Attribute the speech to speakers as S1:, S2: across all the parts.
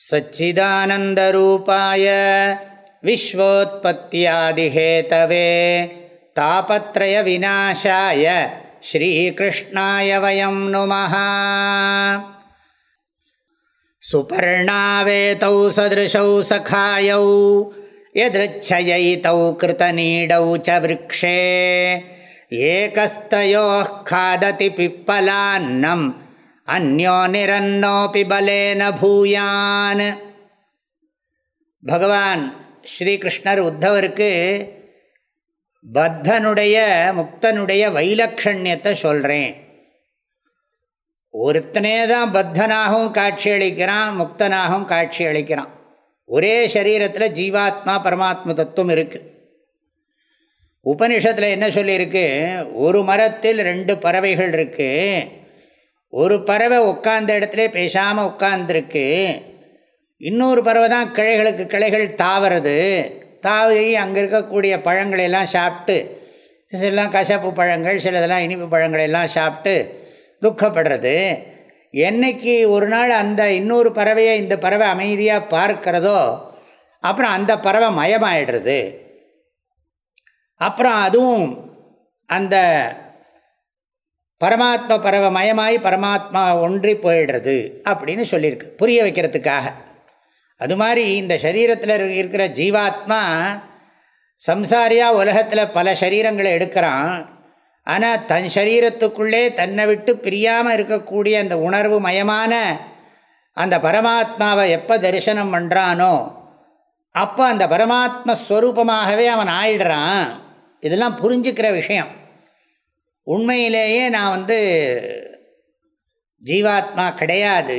S1: सच्चिदानन्दरूपाय विश्वोत्पत्त्यादिहेतवे तापत्रयविनाशाय श्रीकृष्णाय वयं नुमः। सुपर्णावेतौ सदृशौ सखायौ यदृच्छयैतौ कृतनीडौ च वृक्षे एकस्तयोः खादति पिप्पलान्नम् அந்யோனிரன்னோபி பலேன பூயான் பகவான் ஸ்ரீகிருஷ்ணர் உத்தவருக்கு பத்தனுடைய முக்தனுடைய வைலக்ஷண்யத்தை சொல்கிறேன் ஒருத்தனே தான் பத்தனாகவும் காட்சி அளிக்கிறான் முக்தனாகவும் காட்சி அளிக்கிறான் ஒரே சரீரத்தில் ஜீவாத்மா பரமாத்ம தத்துவம் இருக்குது உபனிஷத்தில் என்ன சொல்லியிருக்கு ஒரு மரத்தில் ரெண்டு பறவைகள் இருக்குது ஒரு பறவை உட்கார்ந்த இடத்துல பேசாமல் உட்கார்ந்துருக்கு. இன்னொரு பறவை தான் கிளைகளுக்கு கிளைகள் தாவறது. தாவி அங்கே இருக்கக்கூடிய பழங்களையெல்லாம் சாப்பிட்டு சிலலாம் கசப்பு பழங்கள் சிலதெல்லாம் இனிப்பு பழங்களெல்லாம் சாப்பிட்டு துக்கப்படுறது. என்னைக்கு ஒரு நாள் அந்த இன்னொரு பறவையை இந்த பறவை அமைதியாக பார்க்கிறதோ அப்புறம் அந்த பறவை மயமாயிடுறது. அப்புறம் அதுவும் அந்த பரமாத்ம பறவை மயமாய் பரமாத்மா ஒன்றி போயிடுறது அப்படின்னு சொல்லியிருக்கு. புரிய வைக்கிறதுக்காக. அது மாதிரி இந்த சரீரத்தில் இருக்கிற ஜீவாத்மா சம்சாரியாக உலகத்தில் பல சரீரங்களை எடுக்கிறான். ஆனால் தன் சரீரத்துக்குள்ளே தன்னை விட்டு பிரியாமல் இருக்கக்கூடிய அந்த உணர்வு மயமான அந்த பரமாத்மாவை எப்போ தரிசனம் பண்ணுறானோ அப்போ அந்த பரமாத்ம ஸ்வரூபமாகவே அவன் ஆயிடுறான். இதெல்லாம் புரிஞ்சுக்கிற விஷயம். உண்மையிலேயே நான் வந்து ஜீவாத்மா கிடையாது.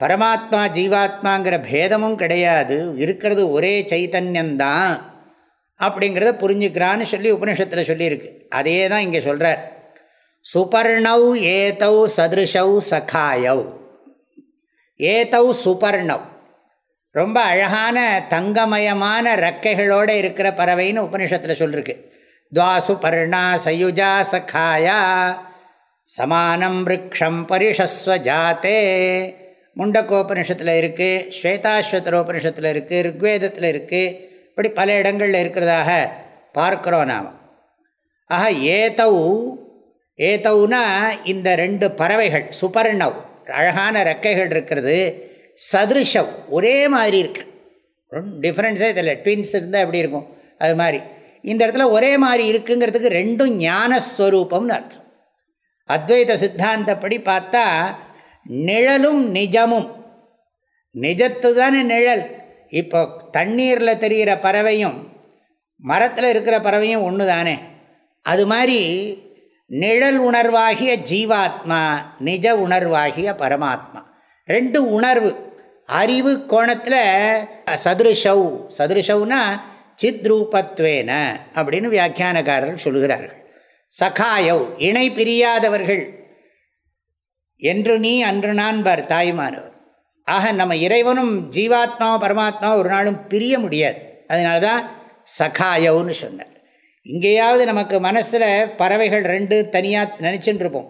S1: பரமாத்மா ஜீவாத்மாங்கிற பேதமும் கிடையாது. இருக்கிறது ஒரே சைத்தன்யந்தான் அப்படிங்கிறத புரிஞ்சுக்கிறான்னு சொல்லி உபனிஷத்தில் சொல்லியிருக்கு. அதையே தான் இங்கே சொல்கிறார் சுபர்ணவ் ஏதௌ சதிருஷவ் சகாயவ் ஏதௌ சுபர்ணவ் ரொம்ப அழகான தங்கமயமான ரெக்கைகளோடு இருக்கிற பறவைன்னு உபனிஷத்தில் சொல்லிருக்கு துவாசு பர்ணா சயுஜா சகாயா சமானம் விரக்ஷம் பரிஷஸ்வ ஜாத்தே முண்டக்கோபனிஷத்தில் இருக்குது ஸ்வேதாஸ்வத்தரோபனிஷத்தில் இருக்குது ருக்வேதத்தில் இருக்குது இப்படி பல இடங்களில் இருக்கிறதாக பார்க்குறோம் நாம். ஆக ஏதௌ ஏதௌனா இந்த ரெண்டு பறவைகள் சுபர்ணவ் அழகான ரெக்கைகள் இருக்கிறது சதுருஷவ் ஒரே மாதிரி இருக்கு. டிஃப்ரென்ஸே இதில் ட்வின்ஸ் இருந்தால் எப்படி இருக்கும்? அது மாதிரி. இந்த இடத்துல ஒரே மாதிரி இருக்குங்கிறதுக்கு ரெண்டும் ஞானஸ்வரூபம்னு அர்த்தம். அத்வைத சித்தாந்தப்படி பார்த்தா நிழலும் நிஜமும். நிஜத்து தானே நிழல். இப்போ தண்ணீரில் தெரிகிற பறவையும் மரத்தில் இருக்கிற பறவையும் ஒன்று தானே. அது மாதிரி நிழல் உணர்வாகிய ஜீவாத்மா நிஜ உணர்வாகிய பரமாத்மா. ரெண்டு உணர்வு. அறிவு கோணத்தில் சதுருஷவ். சதுருஷவ்னா சித்ரூபத்வேன அப்படின்னு வியாக்கியானக்காரர்கள் சொல்கிறார்கள் சகாயவ் இணை பிரியாதவர்கள். என்று நீ அன்று நான் பார் தாய்மானவர். ஆக நம்ம இறைவனும் ஜீவாத்மாவும் பரமாத்மாவும் ஒரு நாளும் பிரிய முடியாது. அதனால தான் சகாயவுன்னு சொன்னார். இங்கேயாவது நமக்கு மனசில் பறவைகள் ரெண்டு தனியாக நினச்சின்னு இருப்போம்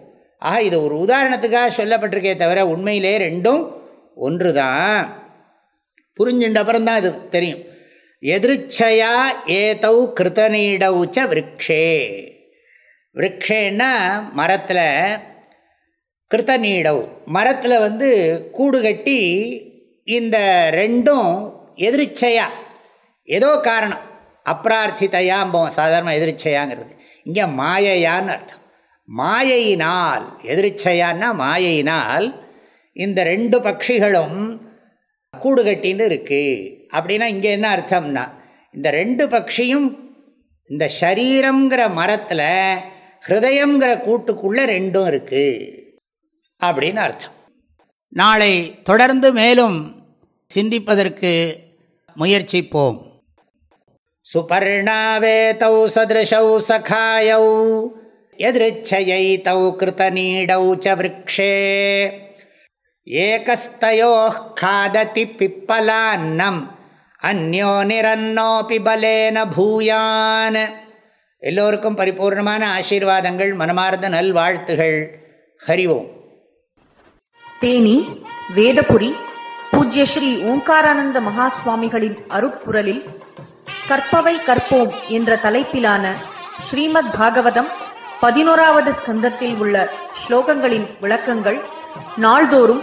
S1: ஆக இது ஒரு உதாரணத்துக்காக சொல்லப்பட்டிருக்கே தவிர உண்மையிலே ரெண்டும் ஒன்று தான் புரிஞ்சுட்ட அப்புறம் தான் இது தெரியும். எதிர்ச்சையா ஏதௌ கிருத்தநீடவுச்ச விரக்ஷே. விரக்ஷேன்னா மரத்தில் கிருத்தநீடவ் மரத்தில் வந்து கூடு கட்டி இந்த ரெண்டும் எதிர்ச்சையா. ஏதோ காரணம். அப்பிரார்த்தித்தையாம்போம் சாதாரண எதிர்ச்சையாங்கிறது. இங்கே மாயையான்னு அர்த்தம். மாயையினால் எதிர்ச்சையான்னா மாயையினால் இந்த ரெண்டு பட்சிகளும் கூடு கட்டின்னு இருக்குது அப்படின்னா இங்கே என்ன அர்த்தம்னா இந்த ரெண்டு பட்சியும் இந்த சரீரங்கிற மரத்தில் ஹிருதயங்கிற கூட்டுக்குள்ளே ரெண்டும் இருக்குது அப்படின்னு அர்த்தம். நாளை தொடர்ந்து மேலும் சிந்திப்பதற்கு முயற்சிப்போம். சுபர்ணாவே தௌ சதிருஷௌ சகாயௌ எதிர்ச்சையை தௌ கிருத்தநீடௌ ச விரக்ஷே. ஏகஸ்தயோ காததி பிப்பலான்னம் அந்யோ நிரன்னோபி பலேன பூயான். எல்லோருக்கும் பரிபூர்ணமான ஆசீர்வாதங்கள் மனமார்ந்த நல்வாழ்த்துகள். ஹரிவோம்
S2: தேனி வேதபுரி பூஜ்ய ஸ்ரீ ஓங்காரானந்த மகா சுவாமிகளின் அருப்புரலில் கற்பவை கற்போம் என்ற தலைப்பிலான ஸ்ரீமத் பாகவதம் பதினோராவது ஸ்கந்தத்தில் உள்ள ஸ்லோகங்களின் விளக்கங்கள் நாள்தோறும்